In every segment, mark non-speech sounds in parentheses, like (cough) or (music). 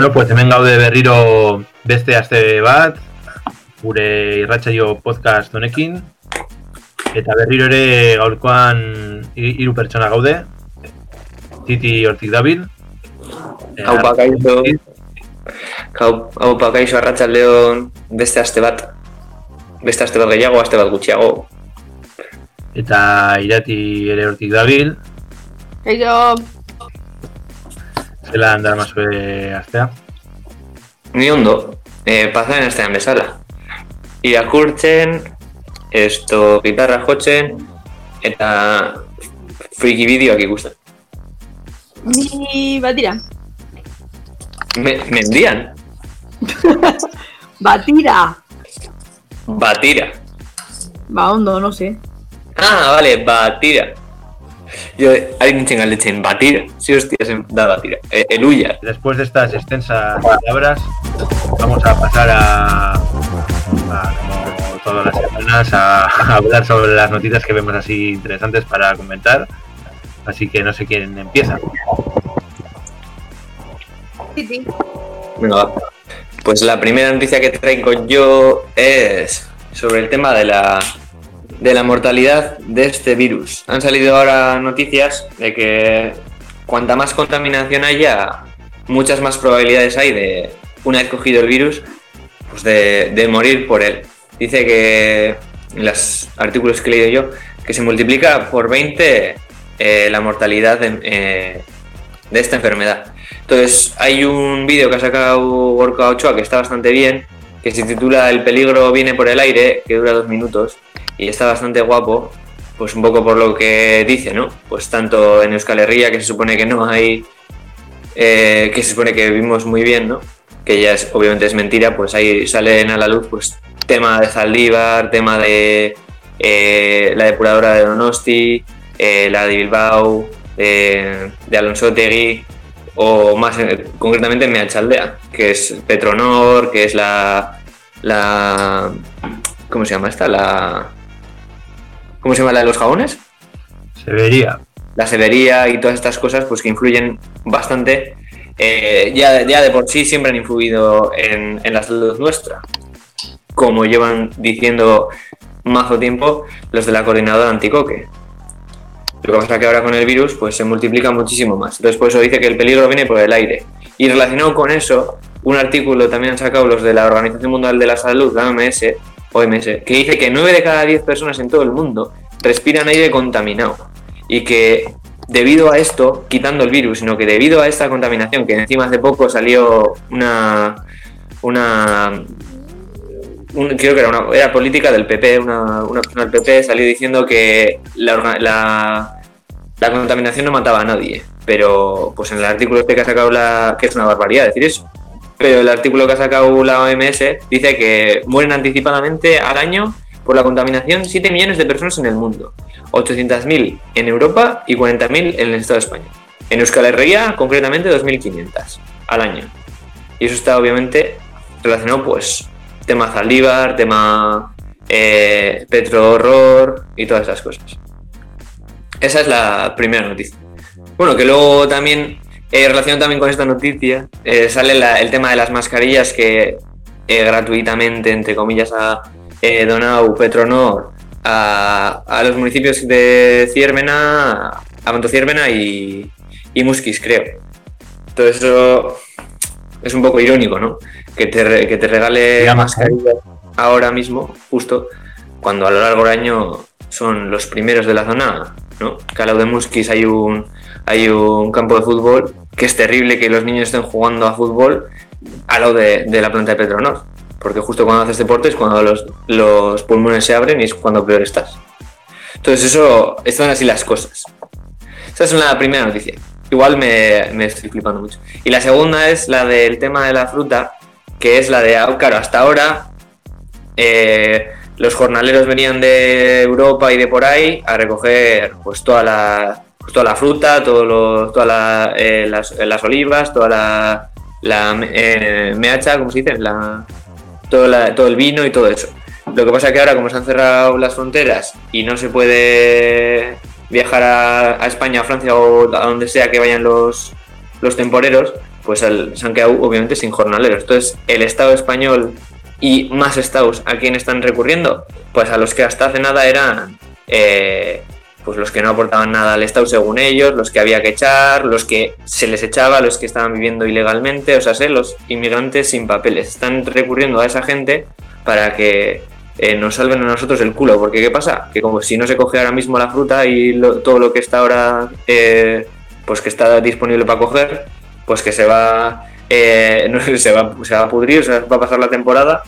Bueno, pues hemen gaude berriro beste aste bat, gure irratsaio podcast honekin, eta berriro ere gaurkoan hi- hiru pertsona gaude, Titi hortik dabil. Haupa, kaixo. Hau- Haupa, kaixo arratsaldeon beste aste bat. Beste aste bat gehiago, aste bat gutxiago. Eta irati ere hortik dabil, Kaixo, zelan darmazue astea. Ni ondo, eh, pasaren astean bezala. Irakurtzen, esto, gitarra jotzen, eta friki bideoak ikusten. ni batira. Me, mendian, (laughs) Batira. batira. Ba, ondo, no sé. Ah, vale, batira. Yo, hay nintzen galdetzen, batira. Sí, hostia, se da batira. Eh, eluya. Después de estas extensas palabras, vamos a pasar a, a, como todas las semanas, a, a hablar sobre las noticias que vemos así interesantes para comentar. Así que no sé quién empieza. Venga, va. Pues la primera noticia que traigo yo es sobre el tema de la, de la mortalidad de este virus. Han salido ahora noticias de que cuanta más contaminación haya, muchas más probabilidades hay de, una vez cogido el virus, pues de, morir por él. Dice que en los artículos que he leído yo, que se multiplica por 20 eh, la mortalidad de, eh, de esta enfermedad. Entonces, hay un vídeo que ha sacado Gorka Ochoa que está bastante bien, que se titula El peligro viene por el aire, que dura dos minutos, y está bastante guapo, pues un poco por lo que dice, ¿no? Pues tanto en Euskal Herria, que se supone que no hay, eh, que se supone que vivimos muy bien, ¿no? Que ya es, obviamente es mentira, pues ahí salen a la luz, pues tema de Zaldívar, tema de eh, la depuradora de Donosti, eh, la de Bilbao, eh, de Alonso Tegui, o más eh, concretamente en Meachaldea, que es Petronor, que es la, la ¿cómo se llama esta? La ¿cómo se llama la de los jabones? Se vería. La severía y todas estas cosas pues que influyen bastante eh, ya, ya de por sí siempre han influido en, en la salud nuestra como llevan diciendo mazo tiempo los de la coordinadora anticoque lo que pasa es que ahora con el virus pues se multiplica muchísimo más. Entonces por eso dice que el peligro viene por el aire. Y relacionado con eso, un artículo también han sacado los de la Organización Mundial de la Salud, la OMS, OMS que dice que 9 de cada 10 personas en todo el mundo respiran aire contaminado. Y que debido a esto, quitando el virus, sino que debido a esta contaminación, que encima hace poco salió una... una un- creo que era una era política del PP, una, una persona del PP salió diciendo que la, la, la contaminación no mataba a nadie, pero pues en el artículo este que ha sacado la, que es una barbaridad decir eso, pero el artículo que ha sacado la OMS dice que mueren anticipadamente al año por la contaminación 7 millones de personas en el mundo, 800.000 en Europa y 40.000 en el Estado de España. En Euskal Herria, concretamente, 2.500 al año. Y eso está obviamente relacionado pues tema Zaldívar, tema eh, Petro Horror y todas esas cosas. Esa es la primera noticia. Bueno, que luego también, eh, relacionado también con esta noticia, eh, sale la- el tema de las mascarillas que eh, gratuitamente, entre comillas, ha eh, donado Petronor a, a los municipios de Ciervena, a Montociervena y, y Musquis, creo. Todo eso es un poco irónico, ¿no? Que te, que te regale Digamos, mascarillas ahora mismo, justo, cuando a lo largo del año son los primeros de la zona, ¿no? Que al lado de Musquis hay un, hay un campo de fútbol que es terrible que los niños estén jugando a fútbol al lado de, de la planta de Petronor. Porque justo cuando haces deporte es cuando los, los pulmones se abren y es cuando peor estás. Entonces eso, están así las cosas. Esa es la primera noticia. Igual me, me estoy flipando mucho. Y la segunda es la del tema de la fruta, que es la de, ah, claro, hasta ahora eh, los jornaleros venían de Europa y de por ahí a recoger pues toda la, pues, toda la fruta, todos los, todas la, eh, las, las olivas, toda la, la eh, meacha, ¿cómo se dice? La, todo, la- todo el vino y todo eso. Lo que pasa es que ahora, como se han cerrado las fronteras y no se puede viajar a, España, a Francia o a donde sea que vayan los, los temporeros, pues se han quedado obviamente sin jornaleros. Entonces, el Estado español y más estados, ¿a quién están recurriendo? Pues a los que hasta hace nada eran eh, pues los que no aportaban nada al Estado según ellos, los que había que echar, los que se les echaba, los que estaban viviendo ilegalmente, o sea, sé, los inmigrantes sin papeles. Están recurriendo a esa gente para que eh, nos salven a nosotros el culo, porque ¿qué pasa? Que como si no se coge ahora mismo la fruta y lo- todo lo que está ahora, eh, pues que está disponible para coger, pues que se va, eh, (laughs) no se va, se va a pudrir, o sea, va a pasar la temporada.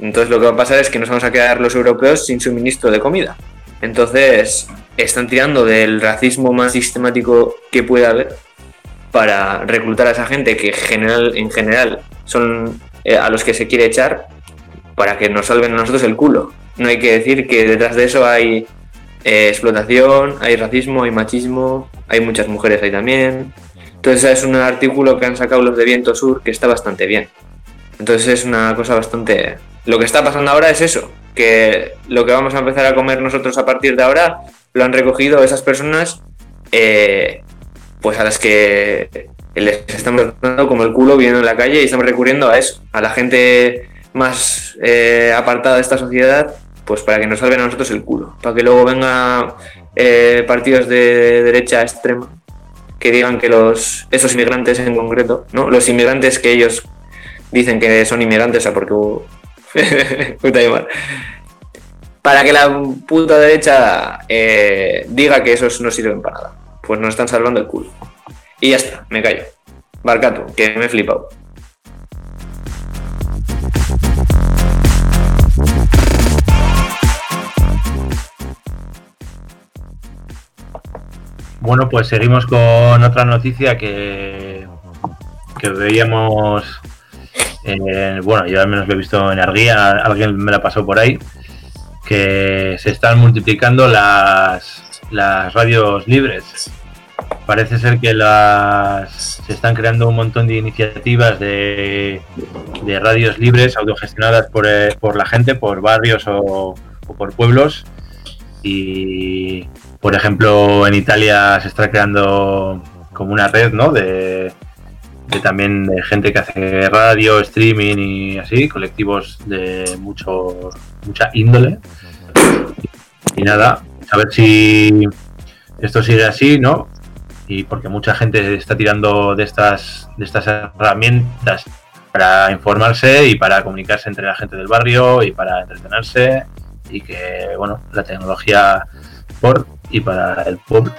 Entonces lo que va a pasar es que nos vamos a quedar los europeos sin suministro de comida. Entonces están tirando del racismo más sistemático que pueda haber para reclutar a esa gente que general, en general son eh, a los que se quiere echar para que nos salven a nosotros el culo. No hay que decir que detrás de eso hay eh, explotación, hay racismo, hay machismo, hay muchas mujeres ahí también. Entonces es un artículo que han sacado los de Viento Sur que está bastante bien. Entonces es una cosa bastante... Lo que está pasando ahora es eso, que lo que vamos a empezar a comer nosotros a partir de ahora lo han recogido esas personas eh, pues a las que les estamos dando como el culo viendo en la calle y estamos recurriendo a eso, a la gente más eh, apartada de esta sociedad, pues para que nos salven a nosotros el culo, para que luego vengan eh, partidos de derecha extrema que digan que los esos inmigrantes en concreto, ¿no? Los inmigrantes que ellos dicen que son inmigrantes, o sea, porque (laughs) Para que la puta derecha eh, diga que esos no sirven para nada. Pues nos están salvando el culo. Y ya está, me callo. Barcato, que me he flipado. Bueno, pues seguimos con otra noticia que, que veíamos. Eh, bueno, yo al menos lo he visto en Arguía, alguien me la pasó por ahí. Que se están multiplicando las, las radios libres. Parece ser que las se están creando un montón de iniciativas de, de radios libres autogestionadas por, eh, por la gente, por barrios o, o por pueblos. Y, por ejemplo, en Italia se está creando como una red, ¿no? De, de también de gente que hace radio, streaming y así, colectivos de mucho, mucha índole. Y nada, a ver si esto sigue así, ¿no? Y porque mucha gente está tirando de estas, de estas herramientas para informarse y para comunicarse entre la gente del barrio y para entretenerse y que, bueno, la tecnología por y para el pueblo.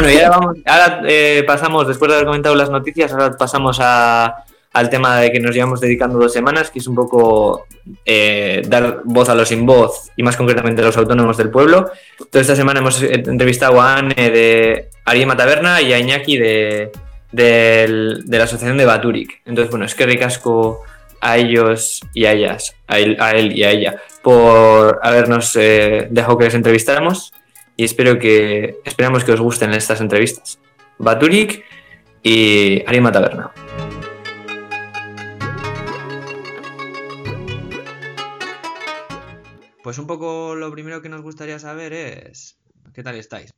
Bueno, y ahora, (laughs) vamos, ahora eh, pasamos, después de haber comentado las noticias, ahora pasamos a- al tema de que nos llevamos dedicando dos semanas, que es un poco eh, dar voz a los sin voz y más concretamente a los autónomos del pueblo. Entonces, esta semana hemos eh, entrevistado a Anne de Ariema Taberna y a Iñaki de, del- de la asociación de Baturic. Entonces, bueno, es que ricasco a ellos y a ellas, a él, a él y a ella, por habernos eh, dejado que les entrevistáramos y espero que esperamos que os gusten estas entrevistas. Baturic y Arima Taberna. Pues un poco lo primero que nos gustaría saber es ¿qué tal estáis?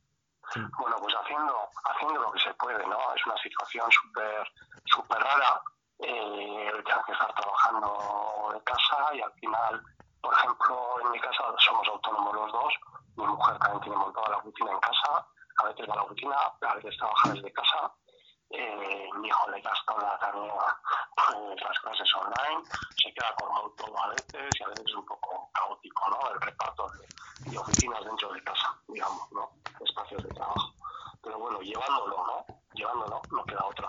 Bueno, pues haciendo, haciendo lo que se puede, ¿no? Es una situación súper súper rara. Eh, tengo que estar trabajando de casa y al final, por ejemplo, en mi casa somos autónomos los dos. Mi mujer también tiene montada la rutina en casa. A veces va a la rutina, a veces trabaja desde casa. Eh, mi hijo le gasta también pues, las clases online. Se queda con todo a veces y a veces es un poco caótico, ¿no? El reparto de oficinas dentro de casa, digamos, ¿no? Espacios de trabajo. Pero bueno, llevándolo, ¿no? Llevándolo, no queda otra.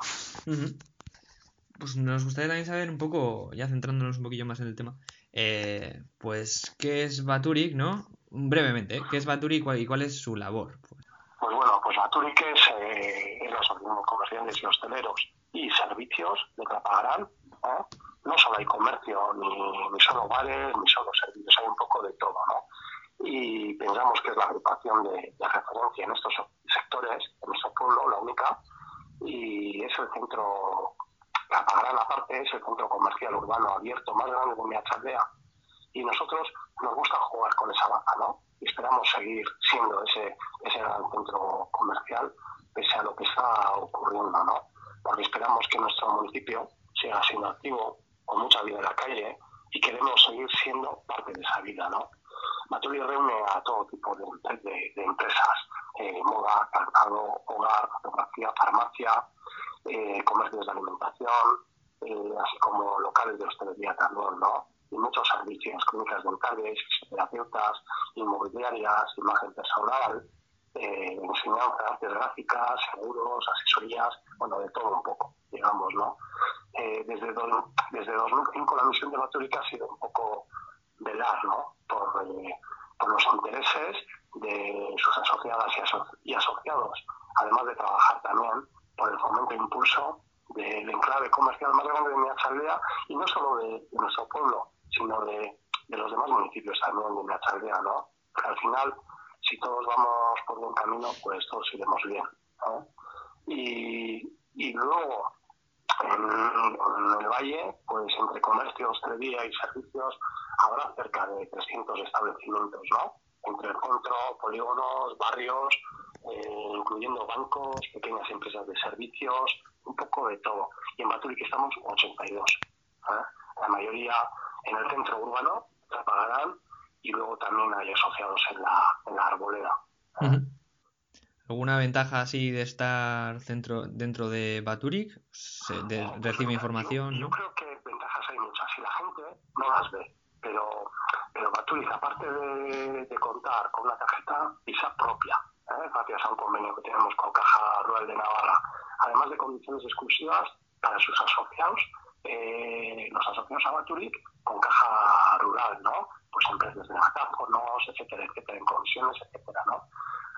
Pues nos gustaría también saber un poco, ya centrándonos un poquillo más en el tema, eh, pues qué es Baturic, ¿no? Brevemente, ¿eh? ¿qué es Baturic y cuál, es su labor? Pues bueno, pues Baturic es eh, asociación de comerciantes y hosteleros y servicios de Clapagarán. ¿no? no solo hay comercio, ni, ni solo bares, ni solo servicios, hay un poco de todo, ¿no? Y pensamos que es la agrupación de, de referencia en estos sectores, en nuestro pueblo, la única, y es el centro, Clapagarán aparte es el centro comercial urbano abierto más grande de Meachaldea. Y nosotros nos gusta jugar con esa baza, ¿no? seguir siendo ese, ese gran centro comercial pese a lo que está ocurriendo, ¿no? Porque esperamos que nuestro municipio siga siendo activo, con mucha vida en la calle, y queremos seguir siendo parte de esa vida, ¿no? Maturi reúne a todo tipo de, de- de empresas, eh, moda, calzado, hogar, fotografía, farmacia, eh, comercios de alimentación, eh, así como locales de hostelería también, ¿no? Y muchos servicios, clínicas dentales, fisioterapeutas, inmobiliarias, imagen personal, eh, enseñanza, artes gráficas, seguros, asesorías, bueno, de todo un poco, digamos, ¿no? Eh, desde, do- desde 2005 la misión de Baturica ha sido un poco velar, ¿no? Por, eh, por los intereses de sus asociadas y, aso- y asociados, además de trabajar también por el fomento e impulso del enclave comercial más grande de Miachaldea y no solo de, nuestro pueblo, sino de, de los demás municipios también de Miachaldea, ¿no? Al final, si todos vamos por buen camino, pues todos iremos bien, ¿no? Y, y luego, en, en el valle, pues entre comercio, hostelería y servicios habrá cerca de 300 establecimientos, ¿no? Entre el centro, polígonos, barrios, eh, incluyendo bancos, pequeñas empresas de servicios, un poco de todo. Y en Baturi que estamos 82. ¿eh? La mayoría en el centro urbano, Trapagarán, y luego también hay asociados en la, en la arboleda. ¿Alguna ventaja así de estar centro, dentro de Baturic? Se- de- recibe información, Yo, creo que ventajas hay muchas y la gente no las ve. Pero, pero Baturiz, aparte de, de contar con una tarjeta Visa propia, ¿eh? gracias a un convenio que tenemos con Caja Rural de Navarra, además de condiciones exclusivas para sus asociados, eh, los asociados a Baturic con Caja Rural, ¿no? Pues empresas de datáfonos, etcétera, etcétera, en comisiones, etcétera, ¿no?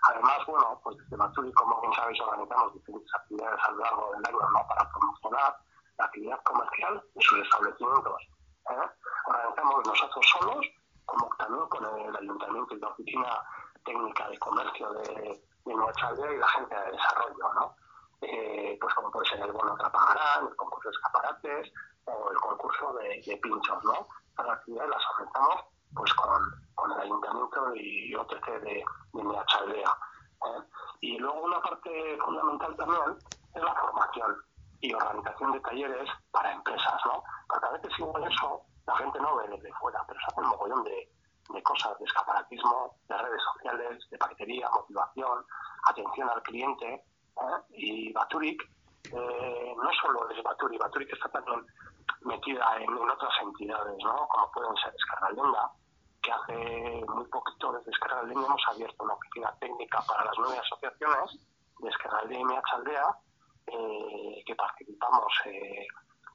Además, bueno, pues desde Baturi, como bien sabéis, organizamos diferentes actividades a lo largo del año ¿no? para promocionar la actividad comercial en sus establecimientos. ¿eh? Organizamos nosotros solos, como también con el Ayuntamiento y la Oficina Técnica de Comercio de, de Nueva Aldea y la Agencia de Desarrollo, ¿no? Eh, pues como puede ser el bono Trapagarán, el concurso de escaparates o el concurso de, de pinchos, ¿no? Las actividades las organizamos pues con, con el ayuntamiento y OTC de, de Miachaldea. ¿eh? Y luego una parte fundamental también es la formación y organización de talleres para empresas, ¿no? Porque a veces igual eso la gente no ve desde fuera, pero se hace un mogollón de, de cosas, de escaparatismo, de redes sociales, de paquetería, motivación, atención al cliente. ¿eh? Y Baturic eh, no solo es Baturic, Baturic está también metida en, en otras entidades, ¿no? Como pueden ser Descargalenga, que hace muy poquito desde Descargalenga hemos abierto una oficina técnica para las nueve asociaciones de Descargalenga y Miachaldea, eh, que participamos eh,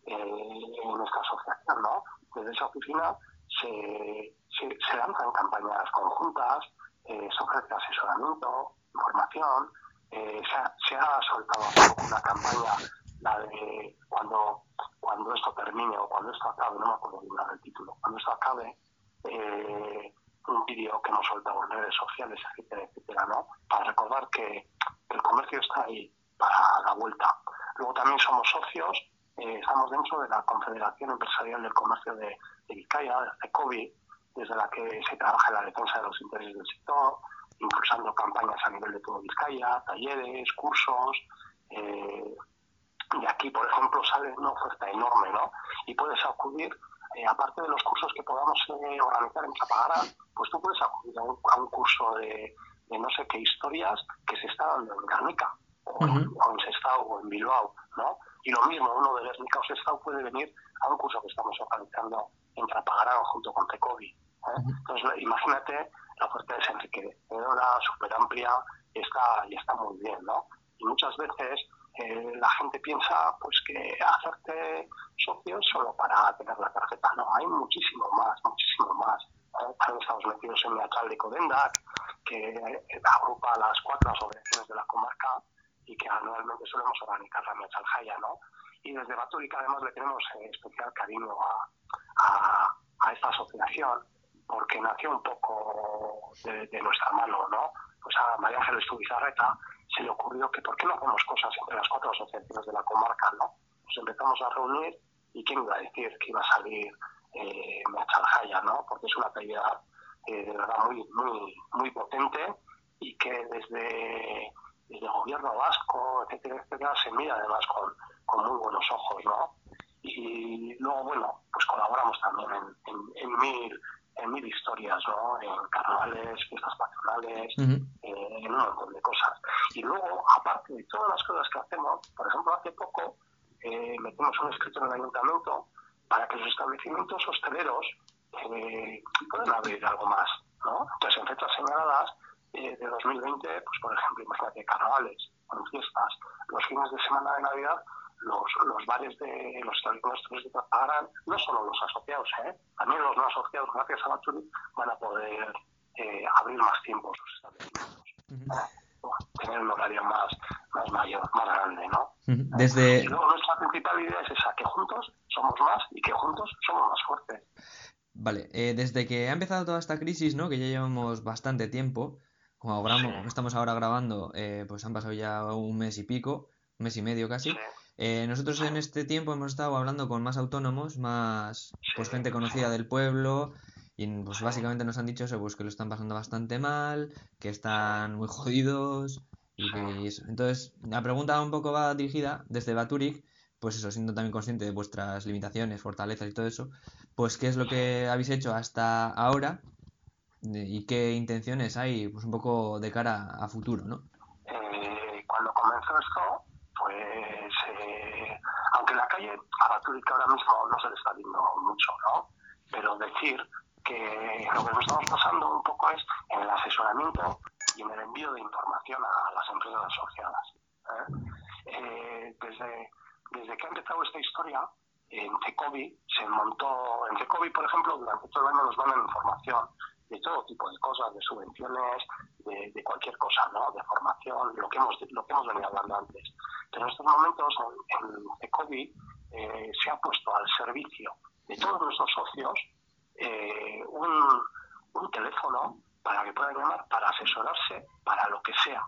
eh, en esta asociación, ¿no? Desde esa oficina se, se, se lanzan campañas conjuntas, eh, se ofrece asesoramiento, información, eh, se, ha, se, ha, soltado una campaña, la de cuando, cuando esto termine o cuando esto acabe, no me acuerdo bien el título, cuando esto acabe, eh, un vídeo que hemos soltado en redes sociales, etcétera, etcétera, ¿no? Para recordar que el comercio está ahí para la vuelta. Luego también somos socios, eh, estamos dentro de la Confederación Empresarial del Comercio de, de Vizcaya, de CECOVI, desde la que se trabaja en la defensa de los intereses del sector, impulsando campañas a nivel de todo Vizcaya, talleres, cursos. Eh, y aquí, por ejemplo, sale una oferta enorme, ¿no? Y puedes acudir, eh, aparte de los cursos que podamos eh, organizar en Chapagarán, pues tú puedes acudir a un, a un curso de, de, no sé qué historias que se está dando en Guernica, o, uh -huh. o en Sestao, o en Bilbao, ¿no? Y lo mismo, uno de Guernica o Sestao puede venir a un curso que estamos organizando en Chapagarán junto con Tecovi. ¿eh? Uh -huh. Entonces, imagínate, la es enriquecedora, súper amplia, y está, y está muy bien, ¿no? Y muchas veces eh, la gente piensa pues que hacerte socio solo para tener la tarjeta. No, hay muchísimo más, muchísimo más. ¿eh? También estamos metidos en Miatral de Codendac, que eh, agrupa las cuatro asociaciones de la comarca y que anualmente solemos organizar la Miatral Jaya, ¿no? Y desde Baturica además le tenemos eh, especial cariño a, a, a, esta asociación porque nació un poco de, de nuestra mano, ¿no? Pues a María Ángeles Tubizarreta se le ocurrió que por qué no hacemos cosas entre las cuatro asociaciones de la comarca, ¿no? Nos empezamos a reunir y quién iba a decir que iba a salir eh, Mechaljaya, ¿no? Porque es una actividad eh, de verdad muy, muy, muy potente y que desde, desde el gobierno vasco, etcétera, etcétera, se mira además con, con muy buenos ojos, ¿no? Y luego, bueno, pues colaboramos también en, en, en mil en mil historias, ¿no? En carnavales, fiestas patronales, eh, en un montón de cosas. Y luego, aparte de todas las cosas que hacemos, por ejemplo, hace poco eh, metimos un escrito en el ayuntamiento para que los establecimientos hosteleros eh, puedan abrir algo más, ¿no? Entonces, en fechas señaladas eh, de 2020, pues por ejemplo, imagínate, carnavales, con fiestas, los fines de semana de Navidad, los, los bares de los establecimientos de pagarán, no solo los asociados, ¿eh? también los no asociados, gracias a Baturi, van a poder eh, abrir más tiempo sus establecimientos, Ujú. tener un horario más, más mayor, más grande, ¿no? Desde, luego nuestra principal idea es esa, que juntos somos más y que juntos somos más fuertes. Vale, eh, desde que ha empezado toda esta crisis, ¿no? Que ya llevamos bastante tiempo, como Sí. estamos ahora grabando, eh, pues han pasado ya un mes y pico, un mes y medio casi. Sí, Eh, nosotros en este tiempo hemos estado hablando con más autónomos, más pues gente conocida del pueblo, y pues básicamente nos han dicho eso, pues que lo están pasando bastante mal, que están muy jodidos, y eso. Entonces, la pregunta un poco va dirigida desde Baturic, pues eso, siendo también consciente de vuestras limitaciones, fortalezas y todo eso, pues qué es lo que habéis hecho hasta ahora y qué intenciones hay, pues un poco de cara a futuro, ¿no? Eh, cuando comenzó esto, pues, eh, aunque en la calle a Baturica ahora mismo no se le está viendo mucho, ¿no? Pero decir que lo que nos estamos pasando un poco es en el asesoramiento y en el envío de información a las empresas asociadas. ¿eh? Eh, desde, desde que ha empezado esta historia, en CECOBI se montó, en CECOBI, por ejemplo, durante todo el año nos mandan información de todo tipo de cosas, de subvenciones, de, cualquier cosa, ¿no? De formación, lo que hemos, lo que hemos venido hablando antes. Pero en estos momentos, en, en CECOBI, eh, se ha puesto al servicio de todos nuestros socios eh, un, un teléfono para que puedan llamar, para asesorarse, para lo que sea,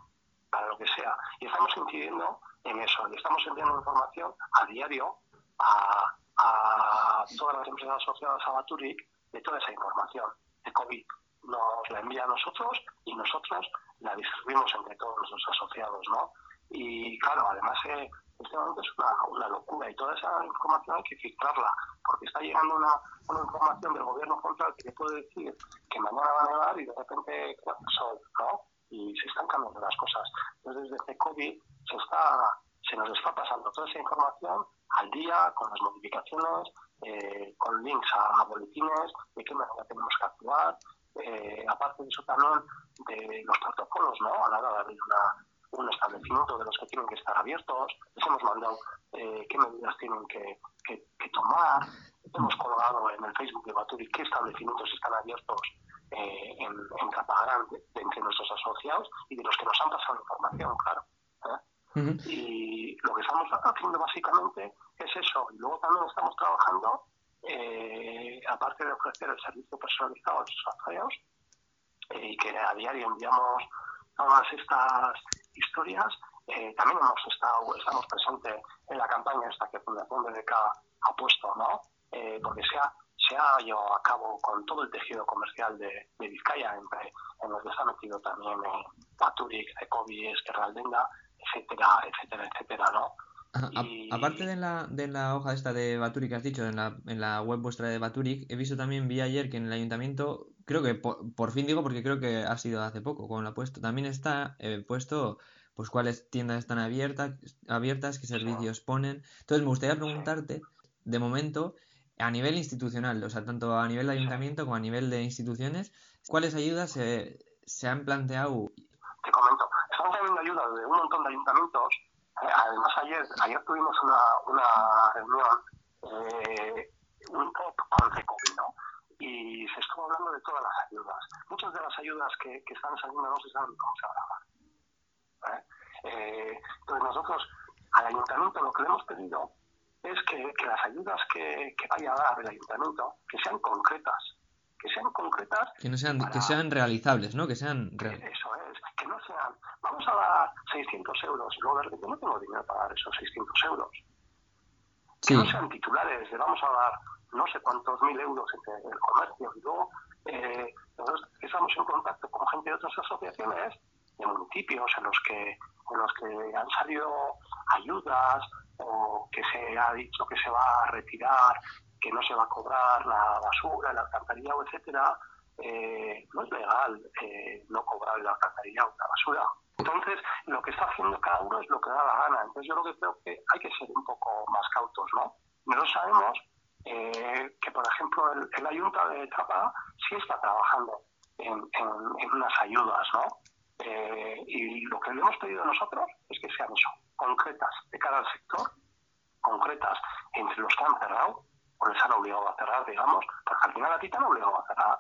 para lo que sea. Y estamos incidiendo en eso, y estamos enviando información a diario a, a todas las empresas asociadas a Baturic de toda esa información de COVID. Nos la envía a nosotros y nosotros la distribuimos entre todos nuestros asociados, ¿no? Y claro, además eh, este momento es una, una locura y toda esa información hay que filtrarla, porque está llegando una, una información del gobierno central que te puede decir que mañana va a nevar y de repente sol, ¿no? Y se están cambiando las cosas. Entonces desde COVID se está se nos está pasando toda esa información al día, con las modificaciones, eh, con links a, a boletines, de qué manera tenemos que actuar, eh, aparte de eso también de los protocolos, ¿no? A la hora de abrir una, un establecimiento de los que tienen que estar abiertos, les hemos mandado eh, qué medidas tienen que, que, que, tomar, hemos colgado en el Facebook de Baturi qué establecimientos están abiertos eh, en, en Capagrán de, de entre nuestros asociados y de los que nos han pasado información, claro. ¿eh? Ujú. Y lo que estamos haciendo básicamente eso. Y luego también estamos trabajando, eh, aparte de ofrecer el servicio personalizado a los asociados, eh, y que a diario enviamos todas estas historias, eh, también hemos estado, estamos presentes en la campaña esta que Fundación BBK ha puesto, ¿no? Eh, porque se ha, se ha llevado a cabo con todo el tejido comercial de, de Vizcaya, entre, en los que se ha metido también Baturic, Ecobi, Esquerra Aldenga, etcétera, etcétera, etcétera, ¿no? Ajá, a- Y- aparte de la, de la hoja esta de Baturic que has dicho, en la, en la web vuestra de Baturic, he visto también, vi ayer que en el ayuntamiento, creo que por, por fin digo porque creo que ha sido hace poco cuando lo ha puesto, también está eh, puesto pues cuáles tiendas están abiertas, abiertas, qué servicios ponen. Entonces me gustaría preguntarte, de momento, a nivel institucional, o sea, tanto a nivel de ayuntamiento como a nivel de instituciones, ¿cuáles ayudas se, se han planteado? te comento, estamos teniendo ayuda de un montón de ayuntamientos. Además, ayer, ayer tuvimos una, una reunión eh, un, con Recovi, ¿no? Y se estuvo hablando de todas las ayudas. Muchas de las ayudas que, que están saliendo no se saben cómo se grabar. ¿eh? Eh, entonces, nosotros al ayuntamiento lo que le hemos pedido es que, que las ayudas que, que vaya a dar el ayuntamiento que sean concretas. Que sean concretas Que no sean, que sean realizables, ¿no? Que sean real- Eso es, que no sean, vamos a dar 600 euros luego repente no tengo dinero para dar esos 600 euros. Que no sean titulares de vamos a dar no sé cuántos mil euros entre el comercio y luego eh, estamos en contacto con gente de otras asociaciones, de municipios en los que, en los que han salido ayudas o que se ha dicho que se va a retirar, que no se va a cobrar la basura, el alcantarillado, etcétera. Eh, no es legal eh, no cobrar el alcantarillado, la basura. Entonces, lo que está haciendo cada uno es lo que da la gana. Entonces, yo lo que creo que hay que ser un poco más cautos, ¿no? Nosotros sabemos eh, que, por ejemplo, el, el Ayunta de Tapa sí está trabajando en, unas ayudas, ¿no? Eh, y lo que le hemos pedido nosotros es que sean concretas de cara al sector, concretas entre los que han cerrado o les han obligado a cerrar, digamos, porque al final a ti te han obligado a cerrar.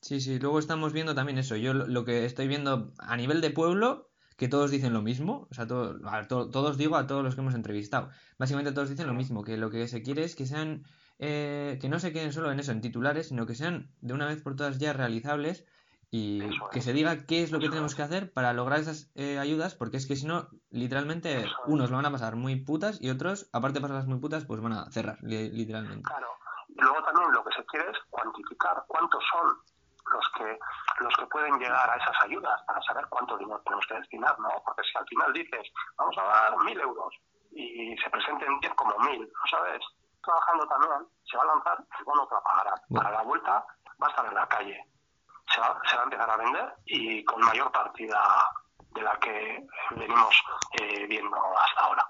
Sí, sí, luego estamos viendo también eso. Yo lo, lo que estoy viendo a nivel de pueblo, que todos dicen lo mismo. O sea, todo- a to- todos digo a todos los que hemos entrevistado. Básicamente todos dicen lo mismo, que lo que se quiere es que sean, eh, que no se queden solo en eso, en titulares, sino que sean de una vez por todas ya realizables y que se diga qué es lo que Eso tenemos es. que hacer para lograr esas eh, ayudas, porque es que si no, literalmente, es. unos lo van a pasar muy putas y otros, aparte de pasarlas muy putas, pues van a cerrar, li- literalmente. Claro. Y luego también lo que se quiere es cuantificar cuántos son los que los que pueden llegar a esas ayudas para saber cuánto dinero tenemos que destinar, ¿no? Porque si al final dices, vamos a dar mil euros y se presenten 10 como mil, ¿no sabes? Trabajando también, se va a lanzar el bono Trapagará. Bueno. Para la vuelta va a estar en la calle. Se va, se va a empezar a vender y con mayor partida de la que venimos eh, viendo hasta ahora.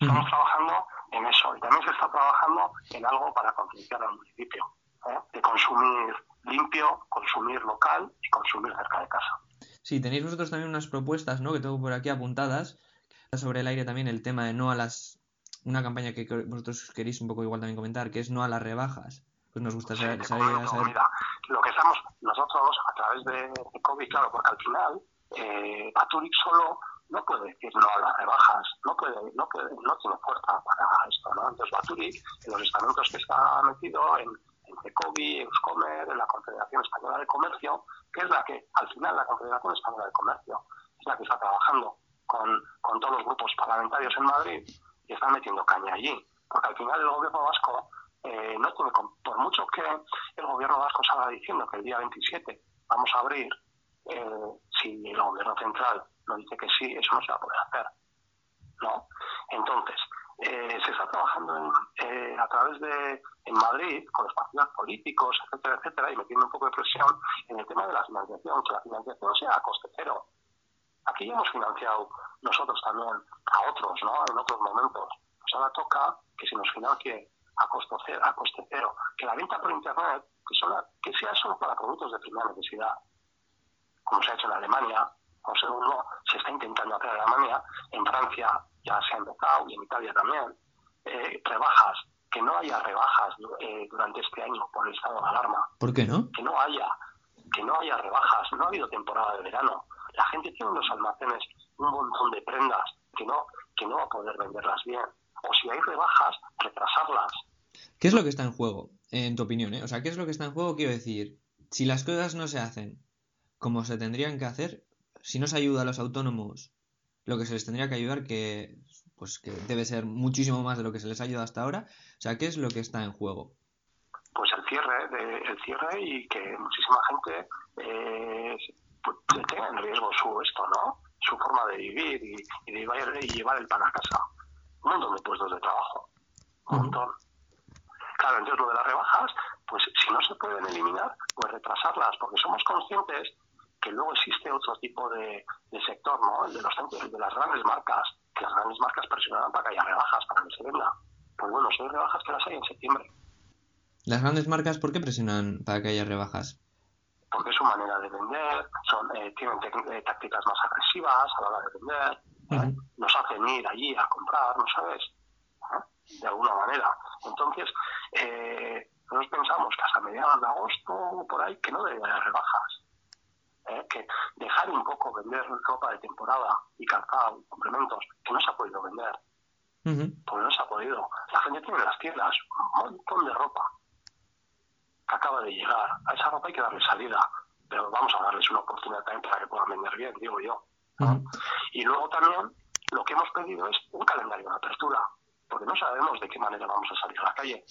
Estamos trabajando en eso y también se está trabajando en algo para concienciar al municipio, ¿eh? de consumir limpio, consumir local y consumir cerca de casa. Sí, tenéis vosotros también unas propuestas, ¿no? Que tengo por aquí apuntadas. Sobre el aire también el tema de no a las... Una campaña que vosotros queréis un poco igual también comentar, que es no a las rebajas. Pues nos gusta Sí, saber, te saber- comento, saber- mira, lo que estamos nosotros a través de, de COVID, claro, porque al final eh, Baturic solo no puede decir no a las rebajas, no puede, no puede, no tiene fuerza para esto, ¿no? Entonces Baturic, en los estamentos que está metido en, en CECOBI, Euskomer, en la Confederación Española de Comercio, que es la que, al final, la Confederación Española de Comercio, es la que está trabajando con, con todos los grupos parlamentarios en Madrid y están metiendo caña allí. Porque al final el gobierno vasco eh, no tiene, por mucho que el gobierno vasco salga diciendo que el día 27 vamos a abrir, eh, si el gobierno central no dice que sí, eso no se va a poder hacer. ¿no? Entonces, eh, se está trabajando en, eh, a través de en Madrid con los partidos políticos, etcétera, etcétera, y metiendo un poco de presión en el tema de la financiación, que la financiación sea a coste cero. Aquí ya hemos financiado nosotros también a otros, ¿no? En otros momentos. Pues ahora toca que se nos financie a coste cero, a coste cero. que la venta por internet que, solo- que sea solo para productos de primera necesidad, como se ha hecho en Alemania, o segundo, se está intentando hacer en Alemania, en Francia ya se ha empezado y en Italia también, eh, rebajas, que no haya rebajas eh, durante este año por el estado de alarma, ¿Por qué no? que no haya, que no haya rebajas, no ha habido temporada de verano, la gente tiene en los almacenes un montón de prendas que no, que no va a poder venderlas bien, o si hay rebajas, retrasarlas, ¿Qué es lo que está en juego, en tu opinión, eh? O sea, ¿qué es lo que está en juego? Quiero decir, si las cosas no se hacen como se tendrían que hacer, si no se ayuda a los autónomos lo que se les tendría que ayudar, que pues que debe ser muchísimo más de lo que se les ha ayudado hasta ahora, o sea, ¿qué es lo que está en juego? pues el cierre de- el cierre y que muchísima gente eh, pues, tenga en riesgo su esto no su forma de vivir y, y de llevar, y llevar el pan a casa un montón de puestos de trabajo un montón claro entonces lo de las rebajas pues si no se pueden eliminar pues retrasarlas porque somos conscientes que luego existe otro tipo de, de sector no el de los centros, el de las grandes marcas que las grandes marcas presionarán para que haya rebajas para que se venda pues bueno hay rebajas que las hay en septiembre Las grandes marcas, ¿por qué presionan para que haya rebajas? porque es su manera de vender, son, eh, tienen eh, tácticas más agresivas a la hora de vender, nos hacen ir allí a comprar, ¿no sabes? ¿Eh? De alguna manera. Entonces, eh, nosotros pensamos que hasta mediados de agosto, por ahí, que no debe haber rebajas. ¿eh? Que dejar un poco vender ropa de temporada y calzado, complementos, que no se ha podido vender, porque no se ha podido. La gente tiene en las tiendas un montón de ropa que acaba de llegar. A esa ropa hay que darle salida, pero vamos a darles una oportunidad también para que puedan vender bien, digo yo. Y luego también lo que hemos pedido es un calendario de apertura, porque no sabemos de qué manera vamos a salir a la calle.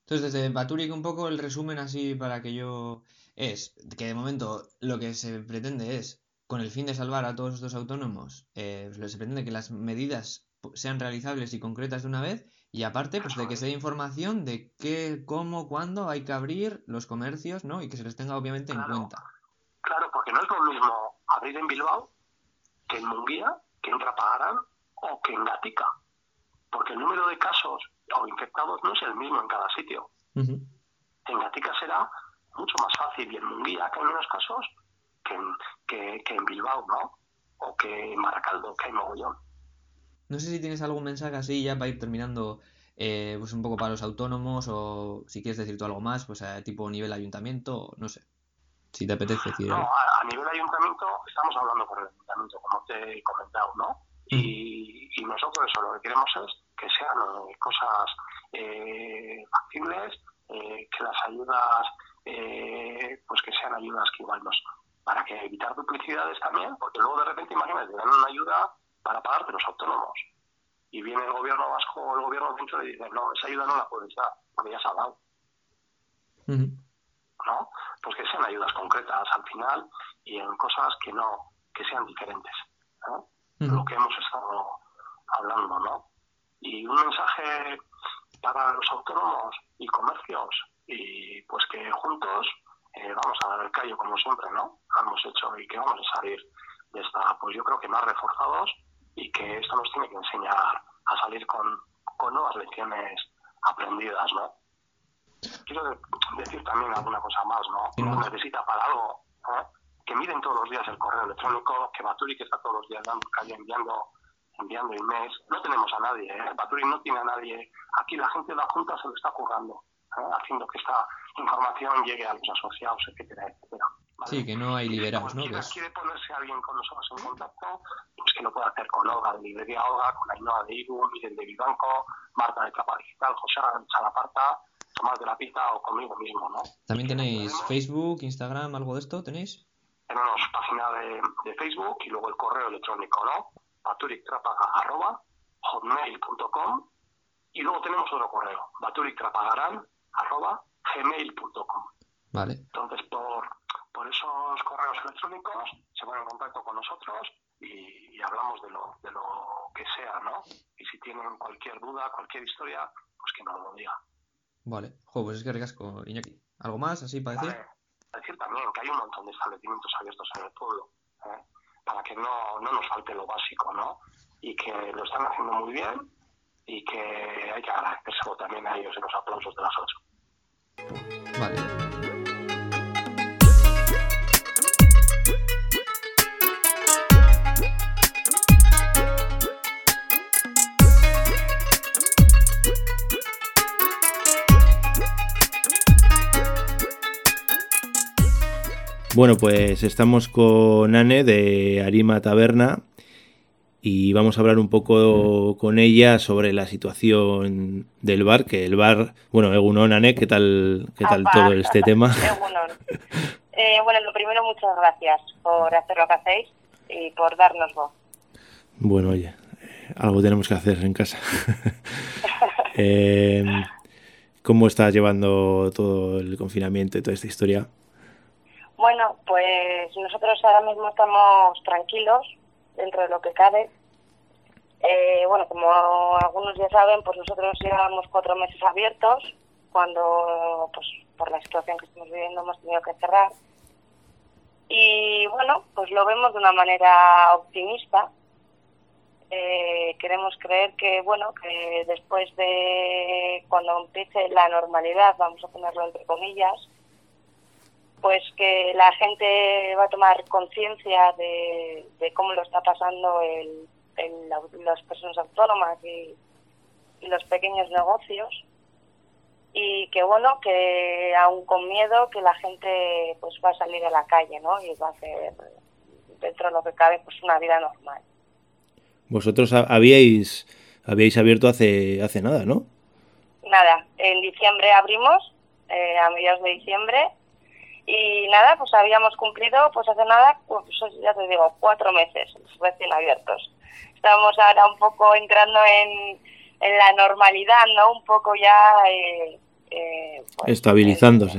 Entonces, desde Baturic un poco el resumen así para que yo es que de momento lo que se pretende es, con el fin de salvar a todos estos autónomos, eh, se pretende que las medidas sean realizables y concretas de una vez y aparte pues de que se dé información de qué, cómo, cuándo hay que abrir los comercios, ¿no? Y que se les tenga obviamente en cuenta. Claro, porque no es lo mismo abrir en Bilbao que en Munguía, que en Trapagarán o que en Gatica. Porque el número de casos o infectados no es el mismo en cada sitio. En Gatica será mucho más fácil y en Munguía, que hay menos casos, que en, que, que en Bilbao, ¿no? O que en Maracaldo, que hay mogollón. No sé si tienes algún mensaje así ya para ir terminando, eh, pues un poco para los autónomos o si quieres decir tú algo más, pues a tipo nivel ayuntamiento, no sé. Si te apetece decir No, a, a nivel ayuntamiento estamos hablando con el ayuntamiento, como te he comentado, ¿no? Y, y nosotros eso lo que queremos es que sean eh, cosas eh, factibles, eh, que las ayudas, eh, pues que sean ayudas que igual nos, para que evitar duplicidades también, porque luego de repente imagínate, te dan una ayuda para pagarte los autónomos. Y viene el gobierno vasco o el gobierno centro y dice, no, esa ayuda no la puedes dar, porque ya se ha dado. ¿no? Pues que sean ayudas concretas al final y en cosas que no, que sean diferentes, ¿no? Lo que hemos estado hablando, ¿no? Y un mensaje para los autónomos y comercios y pues que juntos eh, vamos a dar el callo como siempre, ¿no? Hemos hecho y que vamos a salir de esta, pues yo creo que más reforzados y que esto nos tiene que enseñar a salir con, con nuevas lecciones aprendidas, ¿no? quiero de- decir también alguna cosa más, ¿no? Uno no. necesita para algo, ¿eh? Que miren todos los días el correo electrónico, que Baturi que está todos los días dando calle enviando enviando emails. No tenemos a nadie, ¿eh? Baturi no tiene a nadie. Aquí la gente de la Junta se lo está currando, ¿eh? haciendo que esta información llegue a los asociados, etcétera, etcétera. ¿vale? Sí, que no hay liberados, ¿no? es- quiere ponerse alguien con nosotros en contacto, pues que lo pueda hacer con Olga de Librería Olga, con Ainhoa de Iru, Miren de Vivanco, Marta de Capa Digital, José Chalaparta, Tomás de la Pista o conmigo mismo, ¿no? También tenéis Facebook, Instagram, algo de esto, ¿tenéis? Tenemos página de, de Facebook y luego el correo electrónico, ¿no? baturictrapaga.hotmail.com y luego tenemos otro correo, baturictrapagaran.gmail.com Vale. Entonces, por, por esos correos electrónicos se ponen en contacto con nosotros y, y hablamos de lo, de lo que sea, ¿no? Y si tienen cualquier duda, cualquier historia, pues que nos lo digan. Vale. Jo, pues es que ricasco, Iñaki. ¿Algo más así para decir? Decir también que hay un montón de establecimientos abiertos en el pueblo, ¿eh? para que no, no nos falte lo básico, ¿no? Y que lo están haciendo muy bien y que hay que agradecérselo también a ellos en los aplausos de las ocho. Vale. Bueno, pues estamos con Anne de Arima Taberna y vamos a hablar un poco con ella sobre la situación del bar, que el bar, bueno, Egunon, Anne, ¿qué tal, qué tal Apa. todo este tema? (laughs) (laughs) Egunon. Eh, bueno, lo primero, muchas gracias por hacer lo que hacéis y por darnos voz. Bueno, oye, algo tenemos que hacer en casa. (laughs) Eh, ¿Cómo estás llevando todo el confinamiento y toda esta historia? Bueno, pues nosotros ahora mismo estamos tranquilos dentro de lo que cabe. Eh, bueno, como algunos ya saben, pues nosotros llevamos cuatro meses abiertos cuando, pues por la situación que estamos viviendo, hemos tenido que cerrar. Y bueno, pues lo vemos de una manera optimista. Eh, queremos creer que, bueno, que después de cuando empiece la normalidad, vamos a ponerlo entre comillas, pues que la gente va a tomar conciencia de, de cómo lo está pasando el, el- la- las personas autónomas y, y los pequeños negocios. Y que bueno que aún con miedo que la gente pues va a salir a la calle no y va a hacer dentro de lo que cabe pues una vida normal. Vosotros ha- habíais, habíais abierto hace, hace nada, ¿no? nada en diciembre abrimos eh, a mediados de diciembre y nada pues habíamos cumplido pues hace nada pues ya te digo cuatro meses recién abiertos estamos ahora un poco entrando en, en la normalidad no un poco ya eh, eh, pues, Estabilizándose.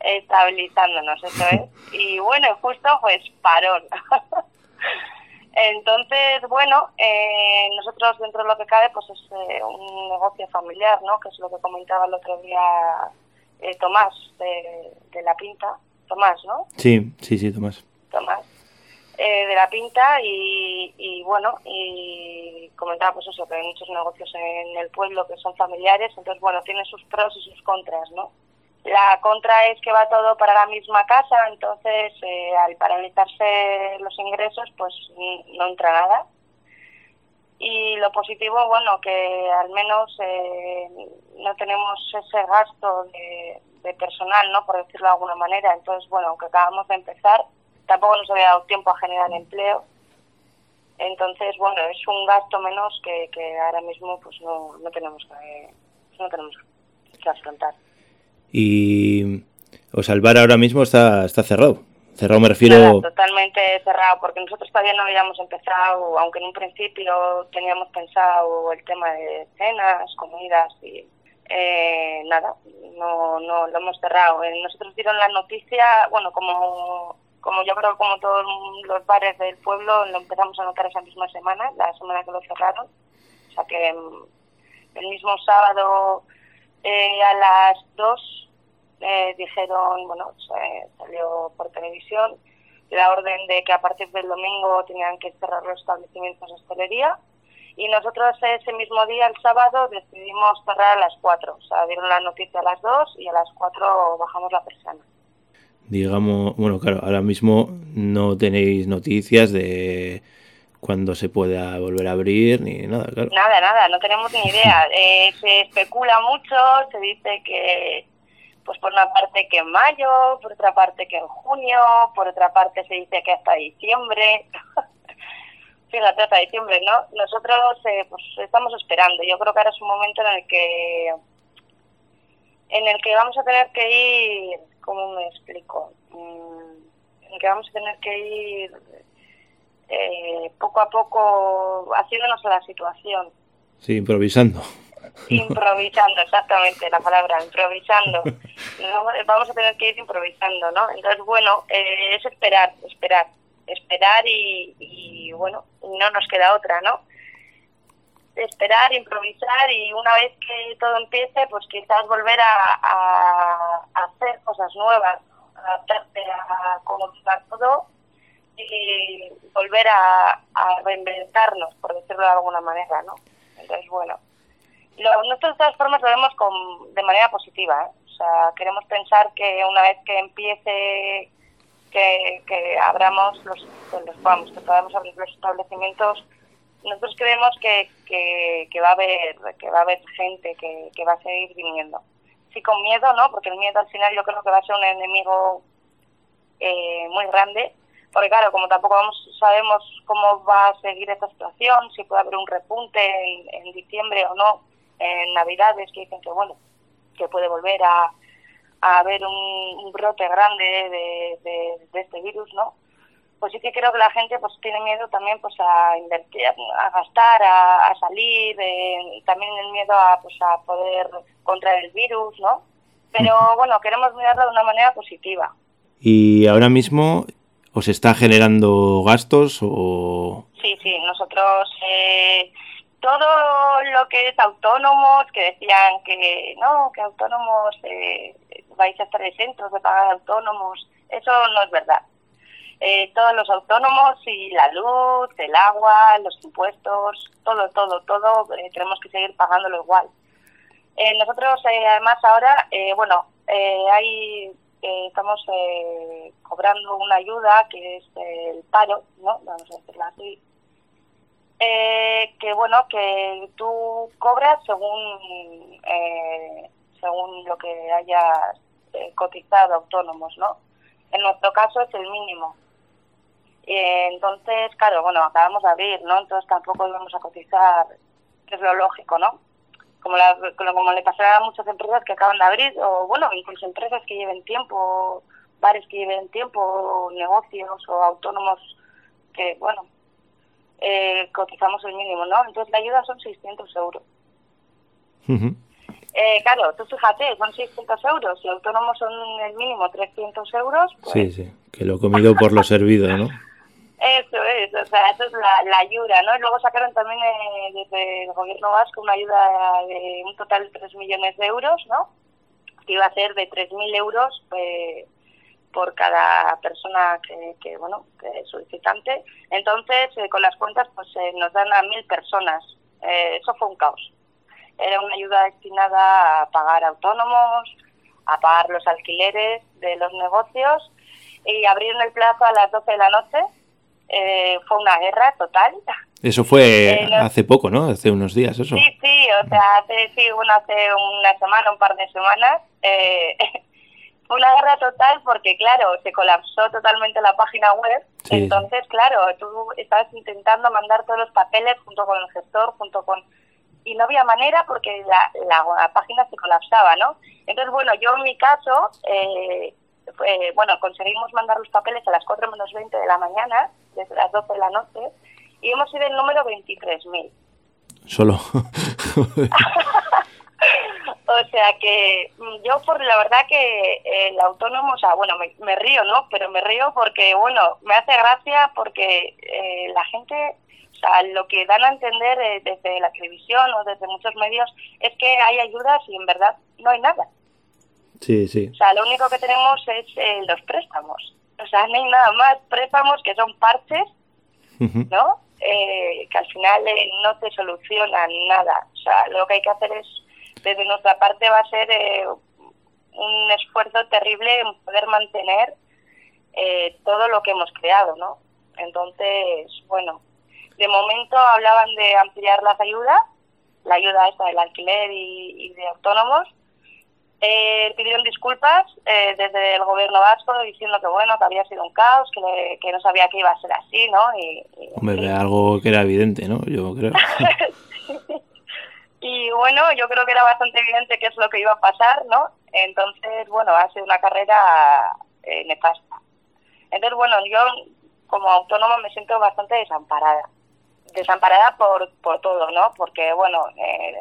eh, estabilizándonos, eso es. (laughs) Y bueno, justo pues parón. (laughs) Entonces, bueno, eh, nosotros dentro de lo que cabe, pues es eh, un negocio familiar, ¿no? Que es lo que comentaba el otro día eh, Tomás de, de La Pinta. Tomás, ¿no? Sí, sí, sí, Tomás. Tomás, eh, de la pinta y, y bueno, y comentaba pues eso, que hay muchos negocios en el pueblo que son familiares, entonces bueno, tiene sus pros y sus contras, ¿no? La contra es que va todo para la misma casa, entonces eh, al paralizarse los ingresos pues no entra nada. Y lo positivo, bueno, que al menos eh, no tenemos ese gasto de, de personal, ¿no? Por decirlo de alguna manera. Entonces, bueno, aunque acabamos de empezar, tampoco nos había dado tiempo a generar empleo. Entonces, bueno, es un gasto menos que, que ahora mismo pues no, no tenemos que no tenemos que afrontar. Y. O bar ahora mismo está, está cerrado. Cerrado me refiero. Totalmente cerrado, porque nosotros todavía no habíamos empezado, aunque en un principio teníamos pensado el tema de cenas, comidas y eh, nada, no, no lo hemos cerrado. Eh, Nosotros dieron la noticia, bueno, como como yo creo como todos los bares del pueblo lo empezamos a notar esa misma semana, la semana que lo cerraron, o sea que mm, el mismo sábado eh, a las 2 eh, dijeron, bueno, salió por televisión la orden de que a partir del domingo tenían que cerrar los establecimientos de hostelería y nosotros ese mismo día, el sábado, decidimos cerrar a las 4. O sea, dieron la noticia a las 2 y a las 4 bajamos la persiana. Digamos, bueno, claro, ahora mismo no tenéis noticias de cuándo se pueda volver a abrir ni nada, claro. Nada, nada, no tenemos ni idea. (laughs) Eh, se especula mucho, se dice que, pues por una parte que en mayo, por otra parte que en junio, por otra parte se dice que hasta diciembre. (laughs) Fíjate, hasta diciembre, ¿no? Nosotros eh, pues estamos esperando. Yo creo que ahora es un momento en el que en el que vamos a tener que ir, ¿cómo me explico? Mm, En el que vamos a tener que ir eh, poco a poco haciéndonos a la situación. Sí, improvisando. (laughs) Improvisando, exactamente la palabra, improvisando. (laughs) Vamos a tener que ir improvisando, ¿no? Entonces, bueno, eh, es esperar, esperar, esperar y, y, bueno, no nos queda otra, ¿no? Esperar, improvisar y una vez que todo empiece, pues quizás volver a, a- a hacer cosas nuevas, adaptarte a cómo va todo y volver a, a reinventarnos, por decirlo de alguna manera, ¿no? Entonces, bueno, lo, nosotros de todas formas lo vemos con, de manera positiva, ¿eh? O sea, queremos pensar que una vez que empiece, que, que abramos los, que los vamos, que podamos abrir los establecimientos, nosotros creemos que, que, que va a haber, que va a haber gente que, que va a seguir viniendo. Sí con miedo, ¿no? Porque el miedo al final yo creo que va a ser un enemigo eh, muy grande, porque claro, como tampoco vamos, sabemos cómo va a seguir esta situación, si puede haber un repunte en, en diciembre o no, en Navidades, que dicen que bueno, que puede volver a, a haber un, un brote grande de, de, de este virus, ¿no? Pues sí que creo que la gente pues tiene miedo también pues a invertir, a gastar, a, a salir, eh, también el miedo a pues a poder contraer el virus, ¿no? Pero bueno, queremos mirarlo de una manera positiva. Y ahora mismo os está generando gastos o Sí, sí, nosotros eh, todo lo que es autónomos, que decían que no, que autónomos eh, vais a estar exentos de pagar autónomos, eso no es verdad. Eh, todos los autónomos y la luz, el agua, los impuestos, todo, todo, todo, eh, tenemos que seguir pagándolo igual. Eh, nosotros, eh, además, ahora, bueno, hay, estamos cobrando una ayuda que es el paro, ¿no? Vamos a decirlo así. Eh, que bueno, que tú cobras según eh, según lo que hayas eh, cotizado autónomos, ¿no? En nuestro caso es el mínimo. Eh, entonces, claro, bueno, acabamos de abrir, ¿no? Entonces tampoco íbamos a cotizar, que es lo lógico, ¿no? Como, la, como le pasará a muchas empresas que acaban de abrir, o bueno, incluso empresas que lleven tiempo, bares que lleven tiempo, negocios o autónomos que, bueno, eh, cotizamos el mínimo, ¿no? Entonces la ayuda son 600 euros. Eh, claro, tú fíjate, son 600 euros y autónomos son el mínimo 300 euros. Pues Sí, sí, que lo comido por lo servido, ¿no? (laughs) Eso es, o sea, eso es la, la ayuda, ¿no? Y luego sacaron también eh, desde el gobierno vasco una ayuda de un total de 3 millones de euros, ¿no? Que iba a ser de 3.000 euros eh, por cada persona que, que, bueno, que es solicitante. Entonces, eh, con las cuentas, pues eh, nos dan a mil personas. Eh, eso fue un caos. Era una ayuda destinada a pagar autónomos, a pagar los alquileres de los negocios y abrieron el plazo a las 12 de la noche. Eh, fue una guerra total. Eso fue (laughs) Eh, no- hace poco, ¿no? Hace unos días, eso. Sí, sí, o sea, hace, sí, bueno, hace una semana, un par de semanas. eh, (laughs) fue una guerra total porque, claro, se colapsó totalmente la página web. Sí. Entonces, claro, tú estabas intentando mandar todos los papeles junto con el gestor, junto con... Y no había manera porque la, la, la página se colapsaba, ¿no? Entonces, bueno, yo en mi caso, eh, bueno, conseguimos mandar los papeles a las 4 menos 20 de la mañana, desde las 12 de la noche, y hemos sido el número 23.000. Solo. (laughs) (laughs) O sea que mm, yo por la verdad que el autónomo, o sea, bueno, me, me río, ¿no? Pero me río porque, bueno, me hace gracia porque eh, la gente, o sea, lo que dan a entender eh, desde la televisión o desde muchos medios es que hay ayudas y en verdad no hay nada. sí, sí. O sea, lo único que tenemos es eh, los préstamos. O sea, no hay nada más préstamos que son parches. ¿no? Eh, que al final eh, no te solucionan nada. O sea, lo que hay que hacer es, desde nuestra parte va a ser eh, un esfuerzo terrible en poder mantener eh, todo lo que hemos creado, ¿no? Entonces, bueno, de momento hablaban de ampliar las ayudas, la ayuda esta del alquiler y, y de autónomos. Eh, pidieron disculpas eh, desde el gobierno vasco diciendo que bueno que había sido un caos que, le- que no sabía que iba a ser así no y, y- Hombre, era algo que era evidente, ¿no? Yo creo. (laughs) y bueno yo creo que era bastante evidente qué es lo que iba a pasar no entonces bueno ha sido una carrera eh, nefasta. Entonces bueno yo como autónoma me siento bastante desamparada. Desamparada por por todo no porque bueno eh,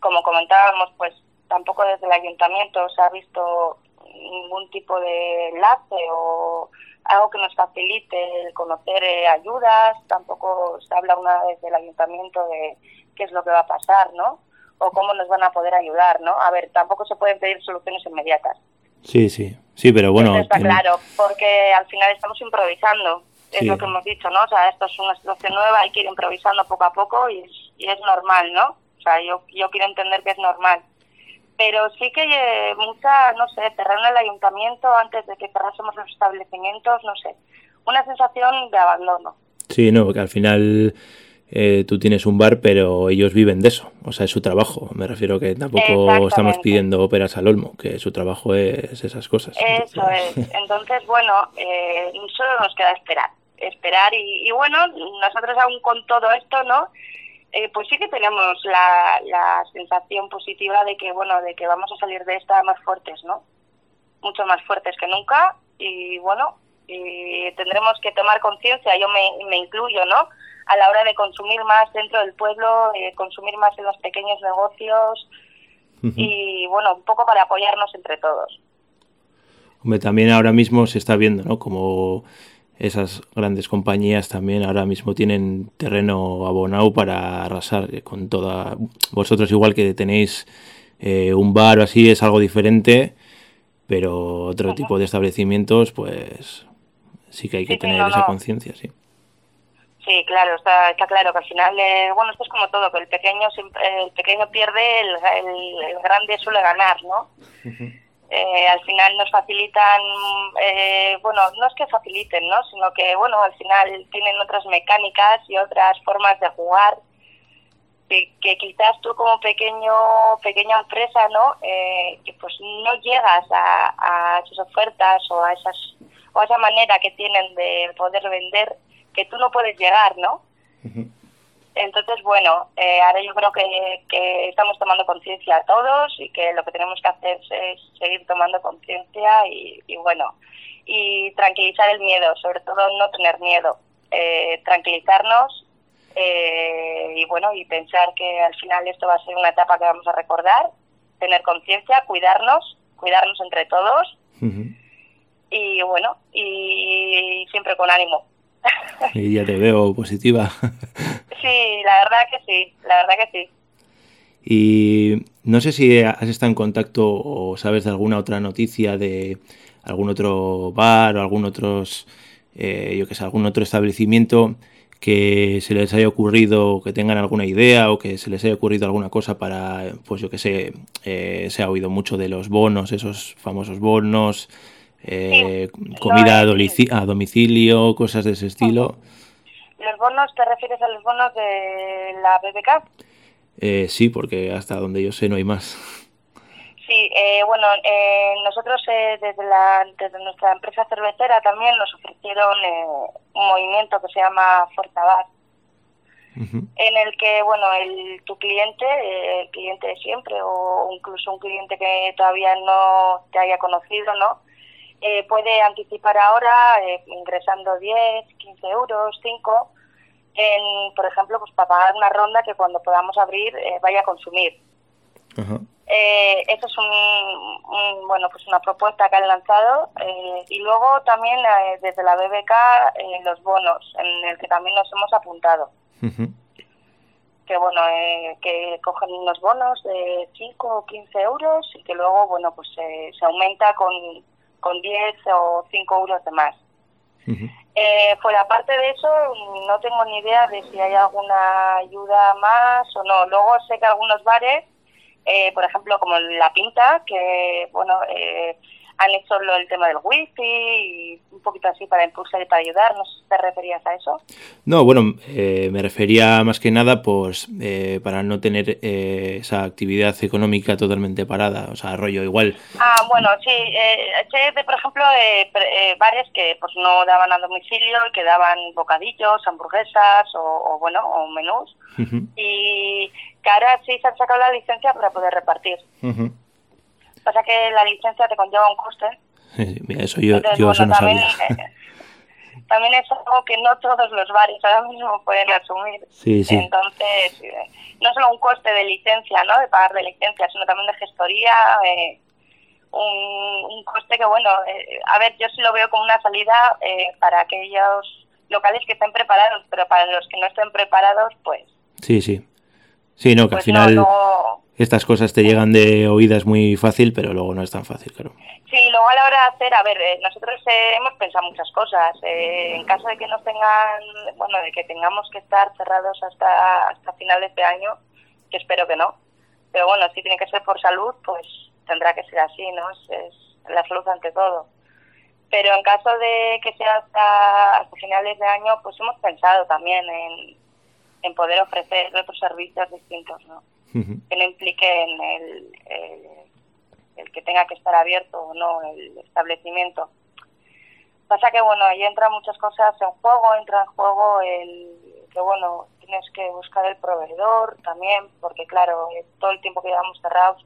como comentábamos, pues tampoco desde el ayuntamiento se ha visto ningún tipo de enlace o algo que nos facilite el conocer eh, ayudas, tampoco se habla una vez del ayuntamiento de qué es lo que va a pasar, ¿no? O cómo nos van a poder ayudar, ¿no? A ver, tampoco se pueden pedir soluciones inmediatas. Sí, sí. Sí, pero bueno. Eso está tiene- claro, porque al final estamos improvisando. Es Sí. lo que hemos dicho, ¿no? O sea, esto es una situación nueva, hay que ir improvisando poco a poco y es, y es normal, ¿no? O sea, yo, yo quiero entender que es normal. Pero sí que eh, mucha, no sé, cerraron el ayuntamiento antes de que cerrásemos los establecimientos, no sé. Una sensación de abandono. Sí, no, porque al final eh, tú tienes un bar, pero ellos viven de eso. O sea, es su trabajo. Me refiero que tampoco estamos pidiendo óperas al olmo, que su trabajo es esas cosas. Eso Entonces, es. Entonces, bueno, eh, solo nos queda esperar. Esperar y, y bueno, nosotros aún con todo esto, ¿no? Eh, pues sí que tenemos la, la sensación positiva de que, bueno, de que vamos a salir de esta más fuertes, ¿no? Mucho más fuertes que nunca y bueno, y tendremos que tomar conciencia, yo me, me incluyo, ¿no? A la hora de consumir más dentro del pueblo, eh, consumir más en los pequeños negocios y bueno, un poco para apoyarnos entre todos. Hombre, también ahora mismo se está viendo, ¿no? Como esas grandes compañías también ahora mismo tienen terreno abonado para arrasar eh, con toda... Vosotros igual que tenéis eh, un bar o así es algo diferente, pero otro tipo de establecimientos pues sí que hay que Sí, sí, tener no, esa no. conciencia, sí. Sí, claro, está, está claro que al final, eh, bueno, esto es como todo, que el pequeño el pequeño pierde, el, el- el grande suele ganar, ¿no? Eh, al final nos facilitan, eh, bueno, no es que faciliten, ¿no? Sino que, bueno, al final tienen otras mecánicas y otras formas de jugar que, que quizás tú como pequeño pequeña empresa, ¿no? Eh, que pues no llegas a, a esas ofertas o a esas o a esa manera que tienen de poder vender que tú no puedes llegar, ¿no? Entonces, bueno, eh, ahora yo creo que, que estamos tomando conciencia todos y que lo que tenemos que hacer es, seguir tomando conciencia y, y, bueno, y tranquilizar el miedo, sobre todo no tener miedo, eh, tranquilizarnos eh, y bueno, y pensar que al final esto va a ser una etapa que vamos a recordar tener conciencia, cuidarnos, cuidarnos entre todos y bueno, y siempre con ánimo. Y ya te veo positiva. Sí, la verdad que sí, la verdad que sí. Y no sé si has estado en contacto o sabes de alguna otra noticia de algún otro bar o algún otros, eh, yo que sé, algún otro establecimiento que se les haya ocurrido, que tengan alguna idea o que se les haya ocurrido alguna cosa para, pues yo que sé, eh, se ha oído mucho de los bonos, esos famosos bonos, eh, comida a, domicilio, cosas de ese estilo. ¿Los bonos, te refieres a los bonos de la BBK? Eh, sí, porque hasta donde yo sé no hay más. Sí, eh, bueno, eh, nosotros eh, desde, la, desde nuestra empresa cervecera también nos ofrecieron eh, un movimiento que se llama Fortabar, Ujú. en el que, bueno, el, tu cliente, eh, el cliente de siempre o incluso un cliente que todavía no te haya conocido, ¿no? Eh, puede anticipar ahora eh, ingresando 10, 15 euros, 5, en, por ejemplo, pues para pagar una ronda que cuando podamos abrir eh, vaya a consumir. Eh, eso es un, un- bueno pues una propuesta que han lanzado eh, y luego también eh, desde la BBK los bonos en el que también nos hemos apuntado. Que bueno eh, que cogen unos bonos de 5 o 15 euros y que luego bueno pues se aumenta con, con 10 o 5 euros de más Ujú. eh, fuera parte de eso, no tengo ni idea de si hay alguna ayuda más o no. Luego sé que algunos bares, eh, por ejemplo, como La Pinta, que bueno, eh, han hecho lo, el tema del wifi y un poquito así para impulsar y para ayudar. No te referías a eso. No, bueno, eh, me refería más que nada, pues, eh, para no tener eh, esa actividad económica totalmente parada. O sea, rollo igual. Ah, bueno, sí. Eh, sé de, por ejemplo, eh, eh, bares que pues no daban a domicilio y que daban bocadillos, hamburguesas o, o, bueno, o menús. Ujú, Y que ahora sí se han sacado la licencia para poder repartir. ujú. Pasa que la licencia te conlleva un coste. (laughs) Sí, mira, eso yo, Entonces, yo eso no también, sabía. eh, (laughs) también es algo que no todos los bares ahora mismo pueden asumir. Sí, sí. Entonces, eh, no solo un coste de licencia, ¿no? De pagar de licencia, sino también de gestoría, eh, un, un coste que, bueno, eh, a ver, yo sí lo veo como una salida eh, para aquellos locales que estén preparados, pero para los que no estén preparados, pues, Sí, sí. Sí, no, que al pues no, final no, estas cosas te llegan de oídas muy fácil, pero luego no es tan fácil, claro. Sí, luego a la hora de hacer, a ver, eh, nosotros eh, hemos pensado muchas cosas. Eh, en caso de que nos tengan, bueno, de que tengamos que estar cerrados hasta, hasta finales de año, que espero que no. Pero bueno, si tiene que ser por salud, pues tendrá que ser así, ¿no? Es, es la salud ante todo. Pero en caso de que sea hasta, hasta finales de año, pues hemos pensado también en, en poder ofrecer otros servicios distintos, ¿no? Que no impliquen el, el, el que tenga que estar abierto o no el establecimiento. Pasa que, bueno, ahí entran muchas cosas en juego, entra en juego el que, bueno, tienes que buscar el proveedor también, porque, claro, eh, todo el tiempo que llevamos cerrados,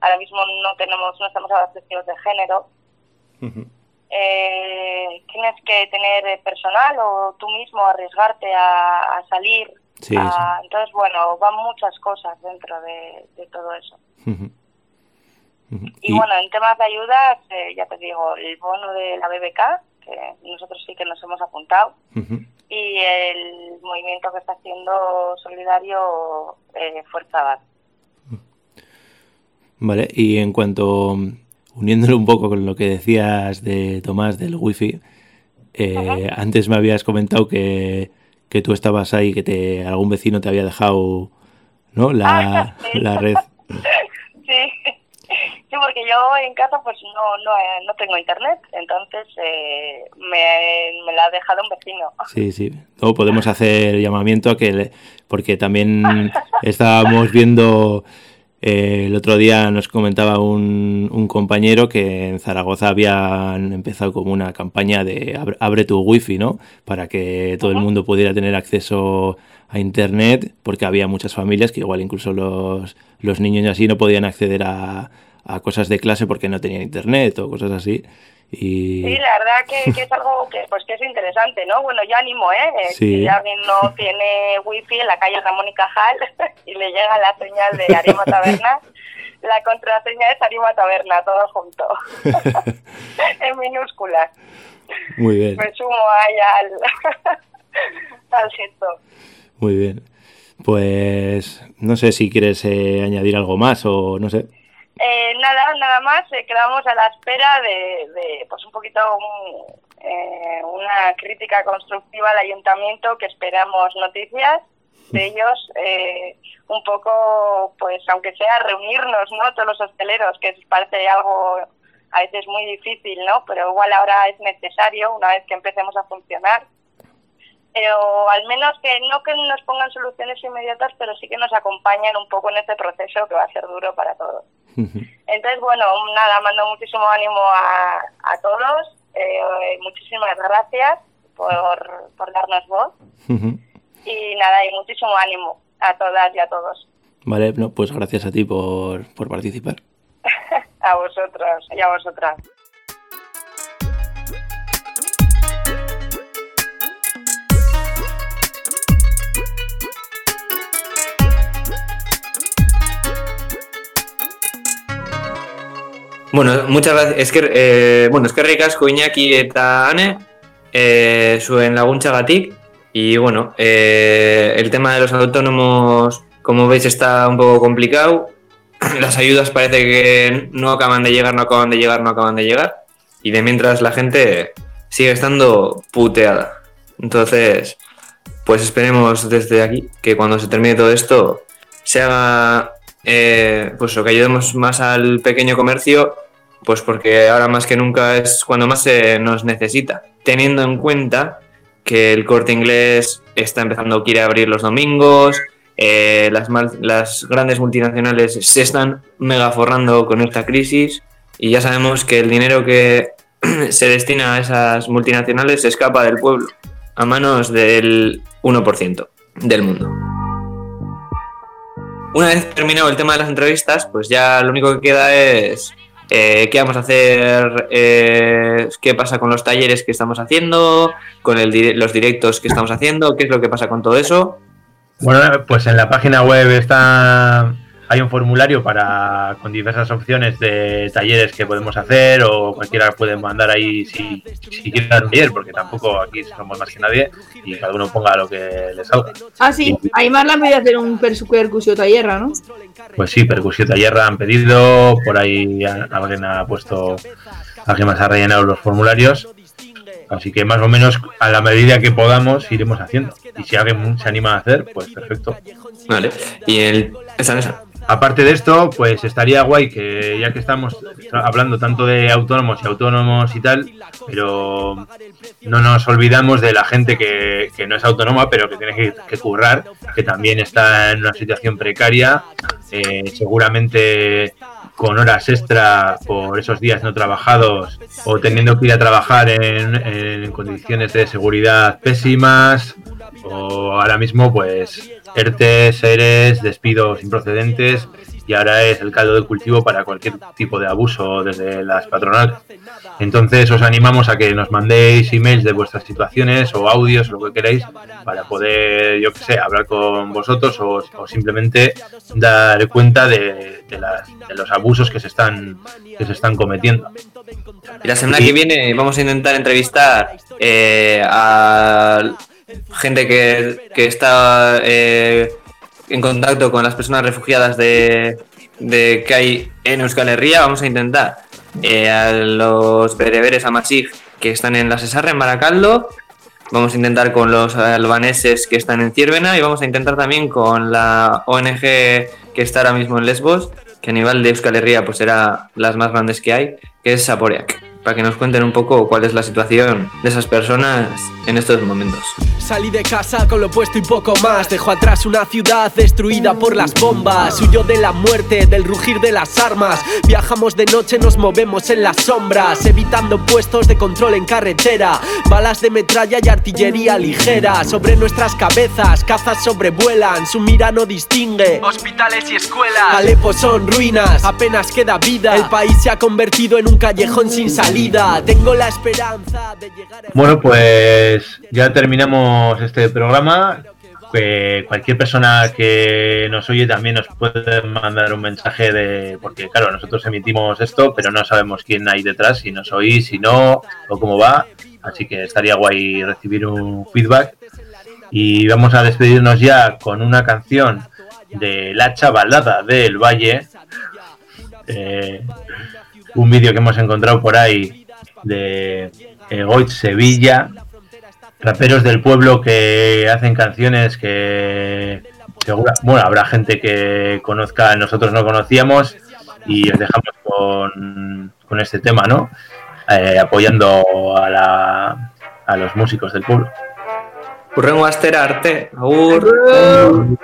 ahora mismo no tenemos, no estamos abastecidos de género, eh, tienes que tener personal o tú mismo arriesgarte a, a salir. Sí, a- Entonces, bueno, van muchas cosas dentro de, de todo eso. Y, bueno, en temas de ayudas, eh, ya te digo, el bono de la BBK, que nosotros sí que nos hemos apuntado, y el movimiento que está haciendo solidario eh, Fuerza Bat. Vale, y en cuanto, uniéndolo un poco con lo que decías de Tomás del wifi, eh, antes me habías comentado que, que tú estabas ahí, que te algún vecino te había dejado ¿no? la, Ah, sí. la red. (laughs) Sí. sí, porque yo en casa pues no no, no tengo internet, entonces eh, me, me la ha dejado un vecino. Sí, sí. Luego podemos hacer llamamiento a que, le- porque también (laughs) estábamos viendo, eh, el otro día nos comentaba un, un compañero que en Zaragoza habían empezado como una campaña de abre, abre tu wifi, ¿no? Para que todo el mundo pudiera tener acceso a internet, porque había muchas familias que igual incluso los, los niños y así no podían acceder a, a cosas de clase porque no tenían internet o cosas así. Y... Sí, la verdad que, que es algo que pues que es interesante, ¿no? Bueno, yo animo, ¿eh? Eh, Sí. Si alguien no tiene wifi en la calle Ramón y Cajal (laughs) y le llega la señal de Arima Taberna, La contraseña es Arima Taberna, todo junto. (laughs) en minúsculas. Muy bien, Me sumo ahí al, (laughs) al gesto. muy bien. Pues no sé si quieres eh, añadir algo más o no sé. Eh, nada, nada más, eh, quedamos a la espera de, de, pues un poquito un- eh, una crítica constructiva al ayuntamiento que esperamos noticias de ellos, eh, un poco, pues aunque sea reunirnos, ¿no? Todos los hosteleros, que parece algo a veces muy difícil, ¿no? Pero igual ahora es necesario una vez que empecemos a funcionar. Pero al menos que no que nos pongan soluciones inmediatas, pero sí que nos acompañen un poco en este proceso que va a ser duro para todos. Entonces, bueno, nada, mando muchísimo ánimo a, a todos. eh, muchísimas gracias por, por darnos voz. Y nada, y muchísimo ánimo a todas y a todos. Vale, no, pues gracias a ti por, por participar. (laughs) A vosotros y a vosotras. Bueno, muchas gracias. Es que, eh, bueno, es que ricasco Iñaki eta Ane, eh, zuen laguntzagatik. Y bueno, eh, el tema de los autónomos, como veis, está un poco complicado. (clears throat) Las ayudas parece que no acaban de llegar, no acaban de llegar, no acaban de llegar. Y de mientras la gente sigue estando puteada. Entonces, pues esperemos desde aquí que cuando se termine todo esto se haga eh, pues lo que ayudemos más al pequeño comercio, pues porque ahora más que nunca es cuando más se nos necesita, teniendo en cuenta que el corte inglés está empezando a quiere abrir los domingos, eh, las, grandes multinacionales se están mega forrando con esta crisis y ya sabemos que el dinero que (clears throat) se destina a esas multinacionales se escapa del pueblo a manos del 1% del mundo. Una vez terminado el tema de las entrevistas, pues ya lo único que queda es eh, qué vamos a hacer, eh, qué pasa con los talleres que estamos haciendo, con los directos que estamos haciendo, qué es lo que pasa con todo eso. Bueno, pues en la página web está hay un formulario para con diversas opciones de talleres que podemos hacer o cualquiera puede mandar ahí si, si quiere dar un taller, porque tampoco aquí somos más que nadie y cada uno ponga lo que le salga. Ah, sí, Aymar le ha pedido hacer un percusión tallerra, ¿no? Pues sí, percusión tallerra han pedido, por ahí alguien ha puesto, alguien más ha rellenado los formularios, así que más o menos a la medida que podamos iremos haciendo. Y si alguien se anima a hacer, pues perfecto. Vale, y el, esa mesa. Aparte de esto, pues estaría guay que ya que estamos hablando tanto de autónomos y autónomos y tal, pero no nos olvidamos de la gente que, no es autónoma, pero que tiene que, que currar, que también está en una situación precaria, eh, seguramente con horas extra por esos días no trabajados o teniendo que ir a trabajar en, en condiciones de seguridad pésimas o ahora mismo pues ERTE, SERES, despidos improcedentes y ahora es el caldo de cultivo para cualquier tipo de abuso desde las patronales. Entonces os animamos a que nos mandéis emails de vuestras situaciones o audios o lo que queráis para poder, yo que sé, hablar con vosotros o, o simplemente dar cuenta de, de las- de los abusos que se están que se están cometiendo. Y la semana que viene vamos a intentar entrevistar eh, a gente que, que está eh, en contacto con las personas refugiadas de, de que hay en Euskal Herria. Vamos a intentar eh, a los bereberes amasig que están en la Cesarra, en Baracaldo. Vamos a intentar con los albaneses que están en Ciervena y vamos a intentar también con la ONG que está ahora mismo en Lesbos, que a nivel de Euskal Herria pues será las más grandes que hay, que es Saporeac, para que nos cuenten un poco cuál es la situación de esas personas en estos momentos. Salí de casa con lo puesto y poco más. Dejo atrás una ciudad destruida por las bombas. Huyo de la muerte, del rugir de las armas. Viajamos de noche, nos movemos en las sombras. Evitando puestos de control en carretera. Balas de metralla y artillería ligera. Sobre nuestras cabezas, cazas sobrevuelan. Su mira no distingue. Hospitales y escuelas. Alepo son ruinas, apenas queda vida. El país se ha convertido en un callejón sin salida. Tengo la esperanza de llegar. Bueno, pues ya terminamos este programa. que cualquier persona que nos oye también nos puede mandar un mensaje de, porque claro, nosotros emitimos esto, pero no sabemos quién hay detrás, si nos oís, si no, o cómo va, así que estaría guay recibir un feedback. Y vamos a despedirnos ya con una canción de La Chavalada del Valle, eh, un vídeo que hemos encontrado por ahí de Goit Sevilla, raperos del pueblo que hacen canciones que segura, bueno, habrá gente que conozca, nosotros no conocíamos y os dejamos con, con este tema, ¿no? Eh, apoyando a, la, a los músicos del pueblo. Urrengo astera arte. Agur.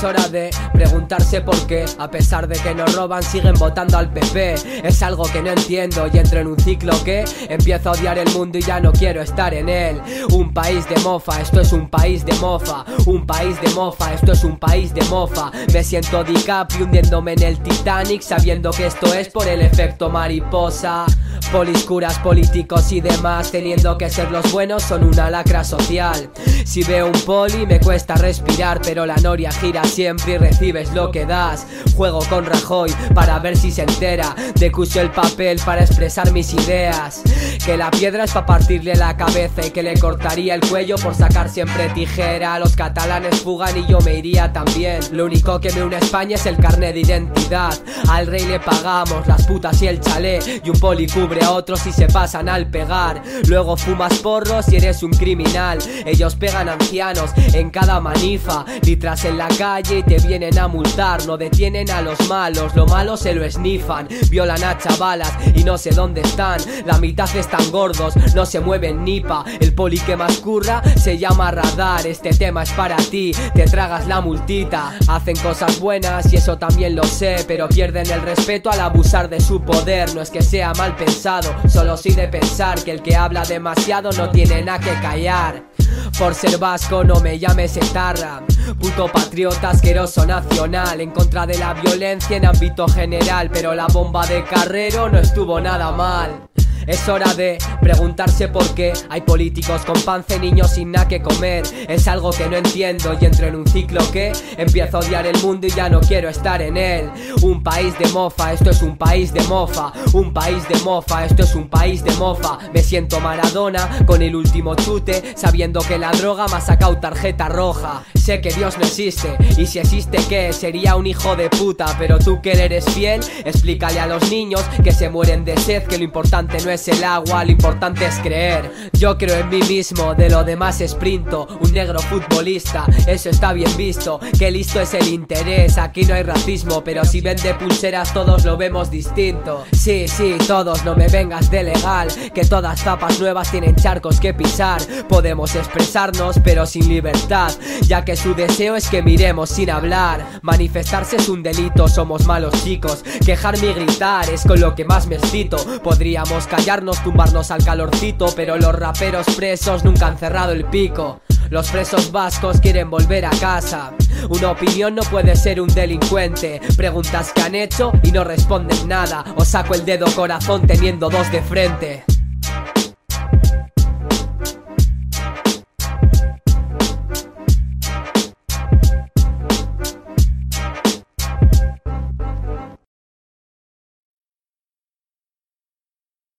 Es hora de preguntarse por qué, a pesar de que nos roban, siguen votando al PP. Es algo que no entiendo y entro en un ciclo que empiezo a odiar el mundo y ya no quiero estar en él. Un país de mofa, esto es un país de mofa. Un país de mofa, esto es un país de mofa. Me siento DiCaprio hundiéndome en el Titanic, sabiendo que esto es por el efecto mariposa. Polis, curas, políticos y demás, teniendo que ser los buenos, son una lacra social. Si veo un poli, me cuesta respirar, pero la noria gira siempre y recibes lo que das. Juego con Rajoy para ver si se entera de que uso el papel para expresar mis ideas. Que la piedra es para partirle la cabeza y que le cortaría el cuello por sacar siempre tijera. Los catalanes fugan y yo me iría también. Lo único que me une a España es el carnet de identidad. Al rey le pagamos las putas y el chalet y un poli cubre a otros y se pasan al pegar. Luego fumas porros y eres un criminal. Ellos pegan ancianos en cada manifa, litras en la calle y te vienen a multar. No detienen a los malos, lo malo se lo esnifan. Violan a chavalas y no sé dónde están. La mitad están gordos, no se mueven ni pa. El poli que más curra se llama radar. Este tema es para ti, te tragas la multita. Hacen cosas buenas y eso también lo sé, pero pierden el respeto al abusar de su poder. No es que sea mal pensado, solo sí de pensar que el que habla demasiado no tiene nada que callar. Por vasco no me llames etarra Puto patriota asqueroso nacional En contra de la violencia en ámbito general Pero la bomba de carrero no estuvo nada mal es hora de preguntarse por qué hay políticos con panza y niños sin nada que comer. Es algo que no entiendo y entro en un ciclo que empiezo a odiar el mundo y ya no quiero estar en él. Un país de mofa, esto es un país de mofa. Un país de mofa, esto es un país de mofa. Me siento Maradona con el último chute, sabiendo que la droga me ha sacado tarjeta roja. Sé que Dios no existe y si existe que sería un hijo de puta, pero tú que eres fiel, explícale a los niños que se mueren de sed que lo importante no es el agua, lo importante es creer. Yo creo en mí mismo, de lo demás sprinto. Un negro futbolista, eso está bien visto. Que listo es el interés, aquí no hay racismo, pero si vende pulseras todos lo vemos distinto. Sí, sí, todos, no me vengas de legal. Que todas tapas nuevas tienen charcos que pisar. Podemos expresarnos, pero sin libertad, ya que su deseo es que miremos sin hablar. Manifestarse es un delito, somos malos chicos. Quejarme y gritar es con lo que más me excito. Podríamos tumbarnos al calorcito, pero los raperos presos nunca han cerrado el pico. Los presos vascos quieren volver a casa. Una opinión no puede ser un delincuente. Preguntas que han hecho y no responden nada. Os saco el dedo corazón teniendo dos de frente.